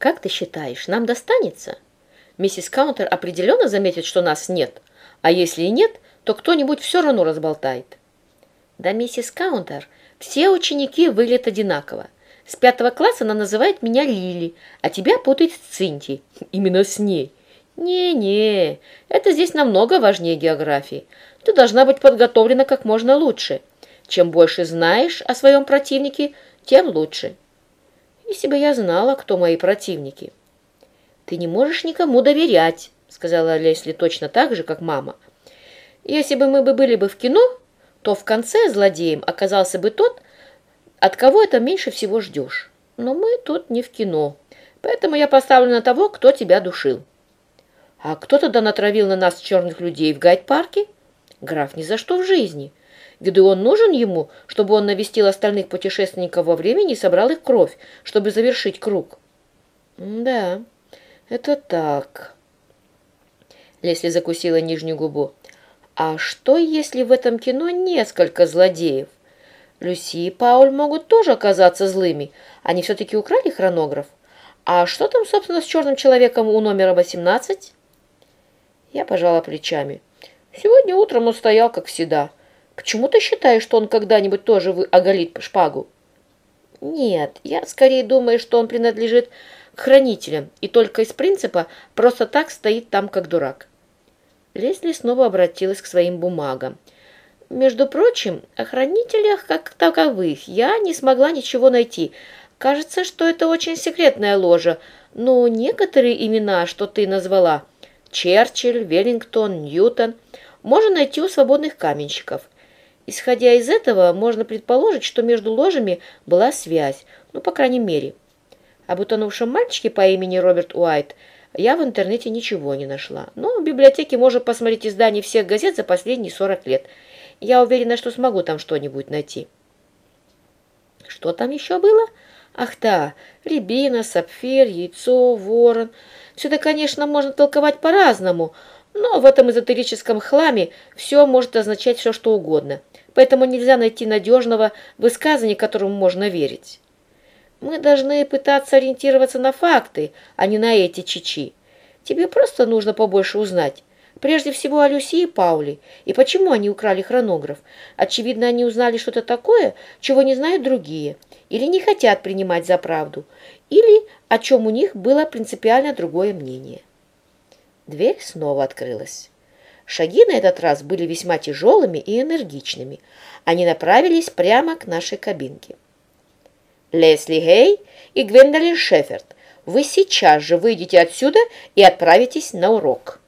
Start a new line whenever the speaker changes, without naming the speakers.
Как ты считаешь, нам достанется? Миссис Каунтер определенно заметит, что нас нет, а если и нет, то кто-нибудь все равно разболтает. Да, миссис Каунтер, все ученики выглядят одинаково. С пятого класса она называет меня Лили, а тебя путает с Цинти. Именно с ней. Не-не, это здесь намного важнее географии. Ты должна быть подготовлена как можно лучше. Чем больше знаешь о своем противнике, тем лучше. Если бы я знала, кто мои противники. Ты не можешь никому доверять, сказала Лесли точно так же, как мама. Если бы мы бы были бы в кино, то в конце злодеем оказался бы тот, от кого это меньше всего ждешь. Но мы тут не в кино, поэтому я поставлю на того, кто тебя душил. А кто тогда натравил на нас черных людей в гайд-парке? Граф ни за что в жизни. Гидеон нужен ему, чтобы он навестил остальных путешественников во времени и собрал их кровь, чтобы завершить круг. Да, это так. Лесли закусила нижнюю губу. А что, если в этом кино несколько злодеев? Люси и Пауль могут тоже оказаться злыми. Они все-таки украли хронограф. А что там, собственно, с черным человеком у номера 18? Я пожала плечами. Сегодня утром он стоял, как всегда. Почему ты считаешь, что он когда-нибудь тоже оголит шпагу? Нет, я скорее думаю, что он принадлежит к хранителям и только из принципа просто так стоит там, как дурак. Лесли снова обратилась к своим бумагам. Между прочим, о хранителях как таковых я не смогла ничего найти. Кажется, что это очень секретная ложа, но некоторые имена, что ты назвала, Черчилль, Веллингтон, Ньютон, можно найти у свободных каменщиков. Исходя из этого, можно предположить, что между ложами была связь, ну, по крайней мере. Об утонувшем мальчике по имени Роберт Уайт я в интернете ничего не нашла. Но в библиотеке можно посмотреть издания всех газет за последние 40 лет – я уверена, что смогу там что-нибудь найти. Что там еще было? Ах да, рябина, сапфир, яйцо, ворон. Все это, конечно, можно толковать по-разному, но в этом эзотерическом хламе все может означать все, что угодно. Поэтому нельзя найти надежного высказывания, которому можно верить. Мы должны пытаться ориентироваться на факты, а не на эти чичи. Тебе просто нужно побольше узнать. Прежде всего о Люси и Пауле, и почему они украли хронограф. Очевидно, они узнали что-то такое, чего не знают другие, или не хотят принимать за правду, или о чем у них было принципиально другое мнение. Дверь снова открылась. Шаги на этот раз были весьма тяжелыми и энергичными. Они направились прямо к нашей кабинке. «Лесли Гей и Гвендолин Шеферд, вы сейчас же выйдете отсюда и отправитесь на урок».